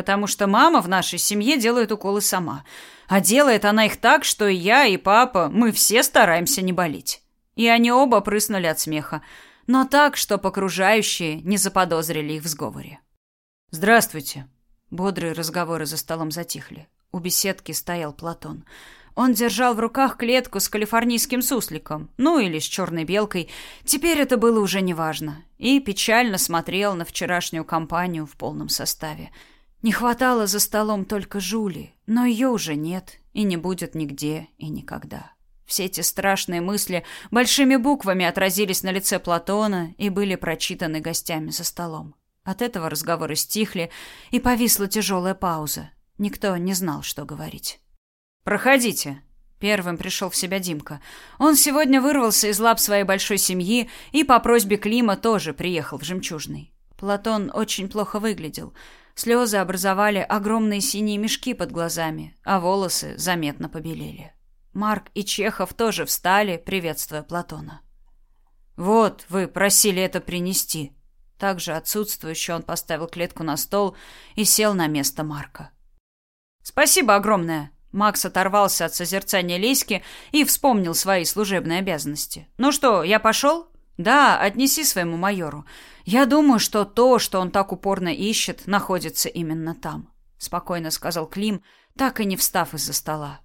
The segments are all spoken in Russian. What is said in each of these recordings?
потому что мама в нашей семье делает уколы сама. А делает она их так, что и я, и папа, мы все стараемся не болеть. И они оба прыснули от смеха, но так, что окружающие не заподозрили их в сговоре. «Здравствуйте». Бодрые разговоры за столом затихли. У беседки стоял Платон. Он держал в руках клетку с калифорнийским сусликом, ну или с черной белкой. Теперь это было уже неважно. И печально смотрел на вчерашнюю компанию в полном составе. Не хватало за столом только Жули, но ее уже нет и не будет нигде и никогда. Все эти страшные мысли большими буквами отразились на лице Платона и были прочитаны гостями за столом. От этого разговоры стихли, и повисла тяжелая пауза. Никто не знал, что говорить. «Проходите», Первым пришел в себя Димка. Он сегодня вырвался из лап своей большой семьи и по просьбе Клима тоже приехал в Жемчужный. Платон очень плохо выглядел. Слезы образовали огромные синие мешки под глазами, а волосы заметно побелели. Марк и Чехов тоже встали, приветствуя Платона. «Вот, вы просили это принести». Также отсутствующий он поставил клетку на стол и сел на место Марка. «Спасибо огромное!» Макс оторвался от созерцания Леськи и вспомнил свои служебные обязанности. «Ну что, я пошел?» «Да, отнеси своему майору. Я думаю, что то, что он так упорно ищет, находится именно там», — спокойно сказал Клим, так и не встав из-за стола.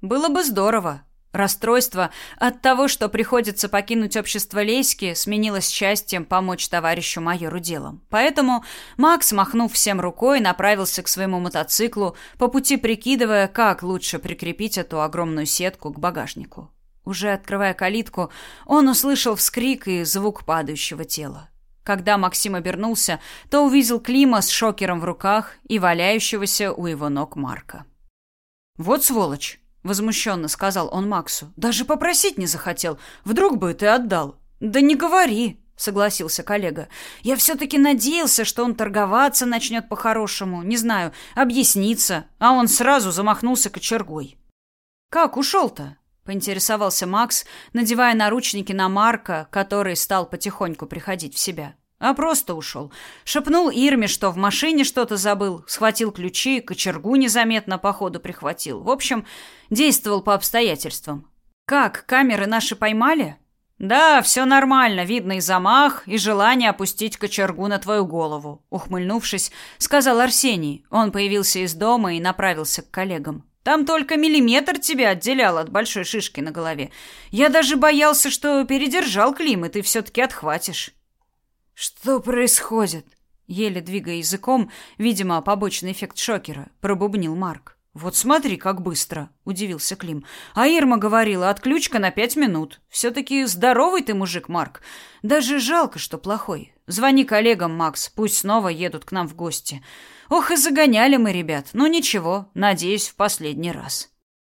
«Было бы здорово», Расстройство от того, что приходится покинуть общество Леськи, сменилось счастьем помочь товарищу майору делом. Поэтому Макс, махнув всем рукой, направился к своему мотоциклу, по пути прикидывая, как лучше прикрепить эту огромную сетку к багажнику. Уже открывая калитку, он услышал вскрик и звук падающего тела. Когда Максим обернулся, то увидел Клима с шокером в руках и валяющегося у его ног Марка. «Вот сволочь!» возмущенно сказал он Максу. Даже попросить не захотел. Вдруг бы ты отдал. Да не говори, согласился коллега. Я все таки надеялся, что он торговаться начнет по-хорошему, не знаю, объясниться, а он сразу замахнулся кочергой. Как ушел-то? Поинтересовался Макс, надевая наручники на Марка, который стал потихоньку приходить в себя. А просто ушел. Шепнул Ирме, что в машине что-то забыл, схватил ключи, кочергу незаметно по ходу прихватил. В общем, действовал по обстоятельствам. Как, камеры наши поймали? Да, все нормально, видно и замах, и желание опустить кочергу на твою голову, ухмыльнувшись, сказал Арсений. Он появился из дома и направился к коллегам. Там только миллиметр тебя отделял от большой шишки на голове. Я даже боялся, что передержал Клим, и ты все таки отхватишь. Что происходит? Еле двигая языком, видимо, побочный эффект шокера, пробубнил Марк. Вот смотри, как быстро, удивился Клим. А Ирма говорила, отключка на пять минут. все таки здоровый ты мужик, Марк. Даже жалко, что плохой. Звони коллегам, Макс, пусть снова едут к нам в гости. Ох, и загоняли мы ребят. Ну ничего, надеюсь, в последний раз.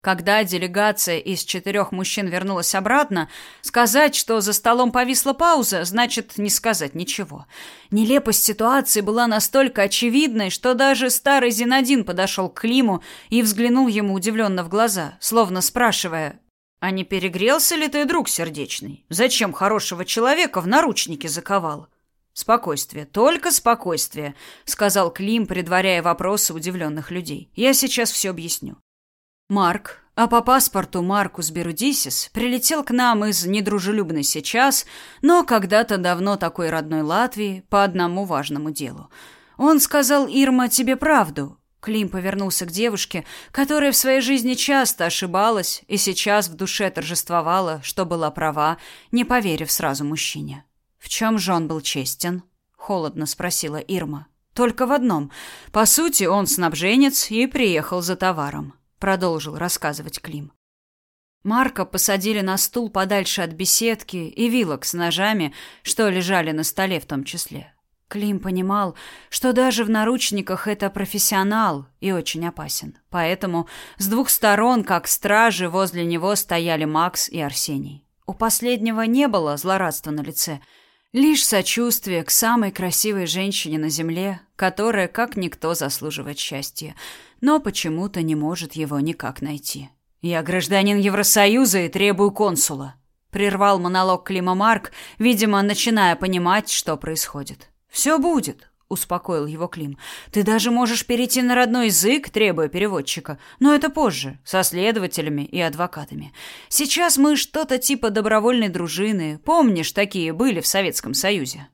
Когда делегация из четырех мужчин вернулась обратно, сказать, что за столом повисла пауза, значит не сказать ничего. Нелепость ситуации была настолько очевидной, что даже старый Зинадин подошел к Климу и взглянул ему удивленно в глаза, словно спрашивая, «А не перегрелся ли ты, друг сердечный? Зачем хорошего человека в наручники заковал?» «Спокойствие, только спокойствие», — сказал Клим, предваряя вопросы удивленных людей. «Я сейчас все объясню. Марк, а по паспорту Маркус Берудисис, прилетел к нам из недружелюбной сейчас, но когда-то давно такой родной Латвии по одному важному делу. Он сказал Ирма тебе правду. Клим повернулся к девушке, которая в своей жизни часто ошибалась и сейчас в душе торжествовала, что была права, не поверив сразу мужчине. В чем же он был честен? холодно спросила Ирма. Только в одном. По сути, он снабженец и приехал за товаром продолжил рассказывать Клим. Марка посадили на стул подальше от беседки и вилок с ножами, что лежали на столе в том числе. Клим понимал, что даже в наручниках это профессионал и очень опасен. Поэтому с двух сторон, как стражи, возле него стояли Макс и Арсений. У последнего не было злорадства на лице, лишь сочувствие к самой красивой женщине на земле, которая, как никто, заслуживает счастья но почему-то не может его никак найти. «Я гражданин Евросоюза и требую консула», — прервал монолог Клима Марк, видимо, начиная понимать, что происходит. «Все будет», — успокоил его Клим. «Ты даже можешь перейти на родной язык, требуя переводчика. Но это позже, со следователями и адвокатами. Сейчас мы что-то типа добровольной дружины. Помнишь, такие были в Советском Союзе?»